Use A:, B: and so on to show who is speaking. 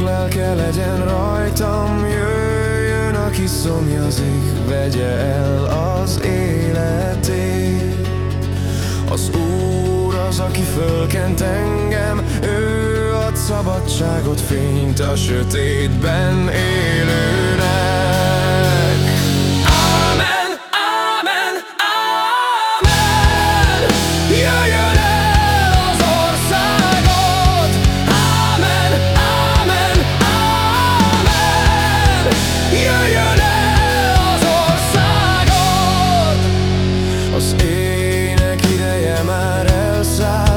A: ne legyen rajtam, jöjjön, aki szomjazik, vegye el az életét. Az Úr az, aki fölkent engem, ő ad szabadságot, fényt a sötétben élőnek. Az ének ideje már elszáll